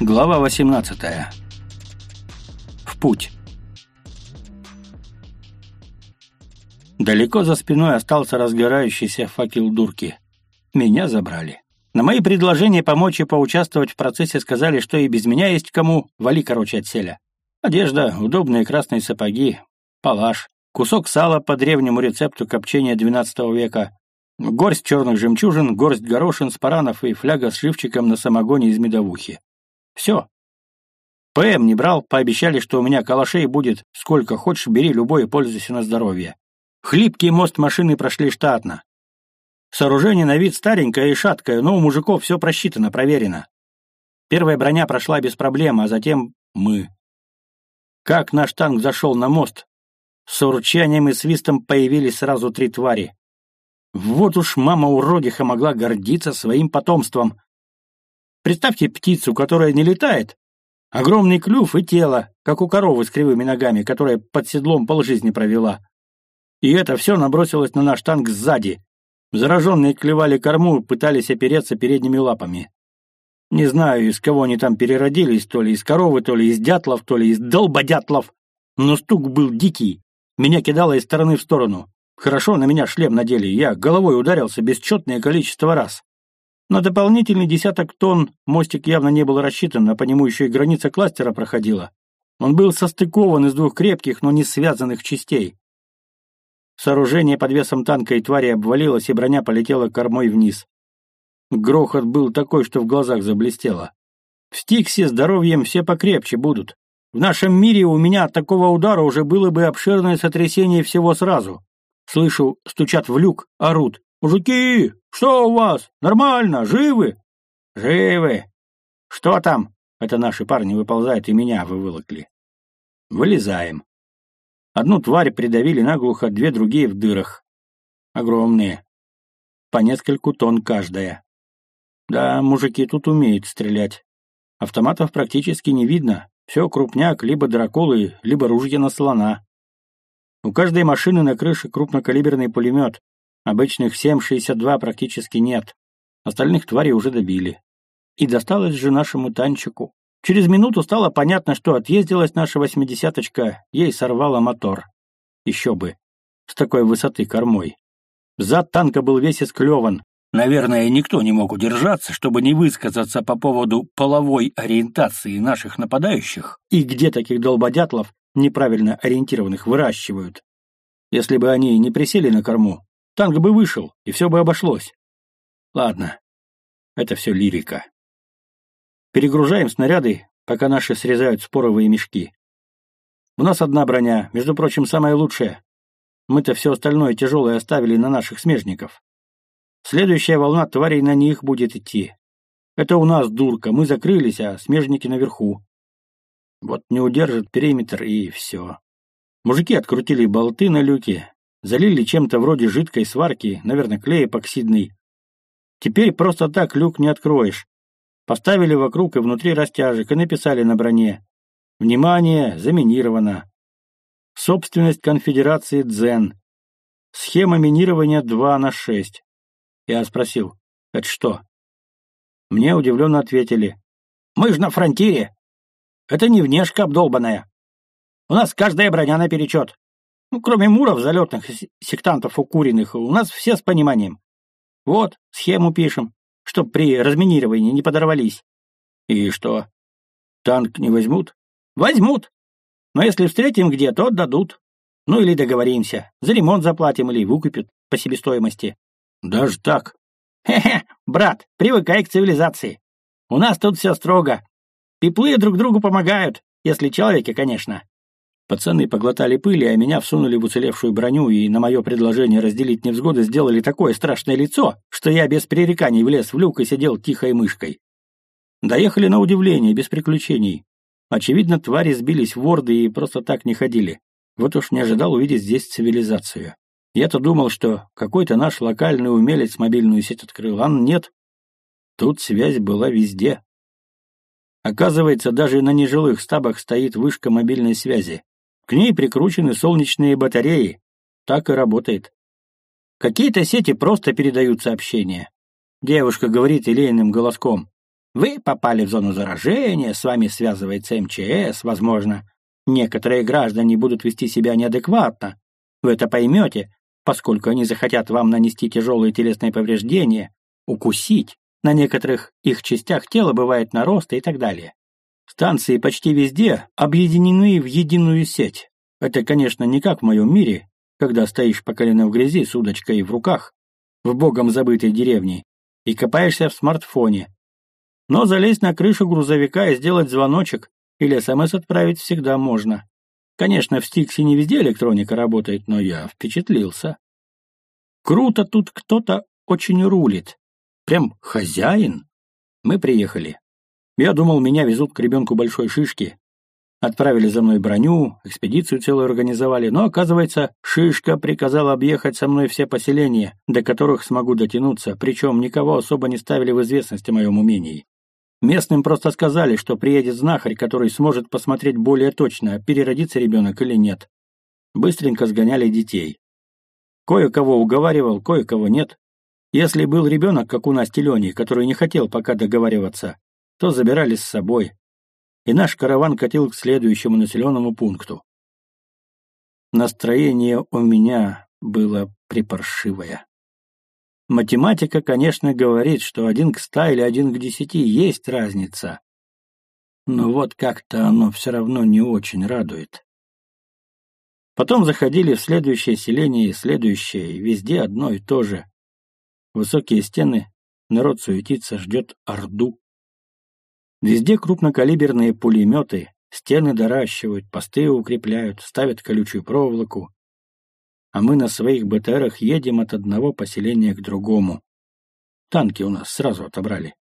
Глава 18. В путь. Далеко за спиной остался разгорающийся факел дурки. Меня забрали. На мои предложения помочь и поучаствовать в процессе сказали, что и без меня есть кому, вали, короче, отселя. Одежда, удобные красные сапоги, палаш, кусок сала по древнему рецепту копчения XII века, горсть черных жемчужин, горсть горошин, спаранов и фляга с живчиком на самогоне из медовухи. Все. ПМ не брал, пообещали, что у меня калашей будет сколько хочешь, бери любой и пользуйся на здоровье. Хлипкий мост машины прошли штатно. Сооружение на вид старенькое и шаткое, но у мужиков все просчитано, проверено. Первая броня прошла без проблем, а затем мы. Как наш танк зашел на мост, с урчанием и свистом появились сразу три твари. Вот уж мама уродиха могла гордиться своим потомством. Представьте птицу, которая не летает. Огромный клюв и тело, как у коровы с кривыми ногами, которая под седлом полжизни провела. И это все набросилось на наш танк сзади. Зараженные клевали корму, пытались опереться передними лапами. Не знаю, из кого они там переродились, то ли из коровы, то ли из дятлов, то ли из долбодятлов. Но стук был дикий. Меня кидало из стороны в сторону. Хорошо на меня шлем надели, я головой ударился бесчетное количество раз. На дополнительный десяток тонн мостик явно не был рассчитан, а по нему еще и граница кластера проходила. Он был состыкован из двух крепких, но не связанных частей. Сооружение под весом танка и твари обвалилось, и броня полетела кормой вниз. Грохот был такой, что в глазах заблестело. В Стиксе здоровьем все покрепче будут. В нашем мире у меня от такого удара уже было бы обширное сотрясение всего сразу. Слышу, стучат в люк, орут. «Мужики, что у вас? Нормально? Живы?» «Живы! Что там?» Это наши парни выползают и меня выволокли. Вылезаем. Одну тварь придавили наглухо, две другие в дырах. Огромные. По нескольку тонн каждая. Да, мужики тут умеют стрелять. Автоматов практически не видно. Все крупняк, либо драколы, либо ружья на слона. У каждой машины на крыше крупнокалиберный пулемет, Обычных 7,62 практически нет. Остальных тварей уже добили. И досталось же нашему танчику. Через минуту стало понятно, что отъездилась наша восьмидесяточка, ей сорвало мотор. Еще бы. С такой высоты кормой. Зад танка был весь исклеван. Наверное, никто не мог удержаться, чтобы не высказаться по поводу половой ориентации наших нападающих и где таких долбодятлов, неправильно ориентированных, выращивают. Если бы они не присели на корму, Танк бы вышел, и все бы обошлось. Ладно, это все лирика. Перегружаем снаряды, пока наши срезают споровые мешки. У нас одна броня, между прочим, самая лучшая. Мы-то все остальное тяжелое оставили на наших смежников. Следующая волна тварей на них будет идти. Это у нас дурка, мы закрылись, а смежники наверху. Вот не удержит периметр, и все. Мужики открутили болты на люке, Залили чем-то вроде жидкой сварки, наверное, клей эпоксидный. Теперь просто так люк не откроешь. Поставили вокруг и внутри растяжек и написали на броне. Внимание, заминировано. Собственность конфедерации Дзен. Схема минирования 2 на 6. Я спросил, это что? Мне удивленно ответили. Мы же на фронтире. Это не внешка обдолбанная. У нас каждая броня наперечет. Ну, кроме муров залетных сектантов укуренных, у нас все с пониманием. Вот, схему пишем, чтоб при разминировании не подорвались. И что? Танк не возьмут? Возьмут. Но если встретим где, то отдадут. Ну или договоримся. За ремонт заплатим или выкупят по себестоимости. Даже так? Хе-хе, брат, привыкай к цивилизации. У нас тут все строго. Пиплы друг другу помогают, если человеки, конечно. Пацаны поглотали пыли, а меня всунули в уцелевшую броню и на мое предложение разделить невзгоды сделали такое страшное лицо, что я без пререканий влез в люк и сидел тихой мышкой. Доехали на удивление, без приключений. Очевидно, твари сбились в ворды и просто так не ходили. Вот уж не ожидал увидеть здесь цивилизацию. Я-то думал, что какой-то наш локальный умелец мобильную сеть открыл, а нет. Тут связь была везде. Оказывается, даже на нежилых стабах стоит вышка мобильной связи. К ней прикручены солнечные батареи. Так и работает. Какие-то сети просто передают сообщения. Девушка говорит елейным голоском. Вы попали в зону заражения, с вами связывается МЧС, возможно. Некоторые граждане будут вести себя неадекватно. Вы это поймете, поскольку они захотят вам нанести тяжелые телесные повреждения, укусить. На некоторых их частях тела бывает наросты и так далее. Станции почти везде объединены в единую сеть. Это, конечно, не как в моем мире, когда стоишь по колено в грязи с удочкой в руках, в богом забытой деревне, и копаешься в смартфоне. Но залезть на крышу грузовика и сделать звоночек или СМС отправить всегда можно. Конечно, в Стиксе не везде электроника работает, но я впечатлился. Круто тут кто-то очень рулит. Прям хозяин. Мы приехали. Я думал, меня везут к ребенку большой шишки. Отправили за мной броню, экспедицию целую организовали, но, оказывается, Шишка приказала объехать со мной все поселения, до которых смогу дотянуться, причем никого особо не ставили в известность о моем умении. Местным просто сказали, что приедет знахарь, который сможет посмотреть более точно, переродится ребенок или нет. Быстренько сгоняли детей. Кое-кого уговаривал, кое-кого нет. Если был ребенок, как у Насти Лени, который не хотел пока договариваться, то забирали с собой. И наш караван катил к следующему населенному пункту. Настроение у меня было припаршивое. Математика, конечно, говорит, что один к ста или один к десяти есть разница. Но вот как-то оно все равно не очень радует. Потом заходили в следующее селение и следующее, и везде одно и то же. Высокие стены, народ суетится, ждет Орду. Везде крупнокалиберные пулеметы, стены доращивают, посты укрепляют, ставят колючую проволоку. А мы на своих БТРах едем от одного поселения к другому. Танки у нас сразу отобрали.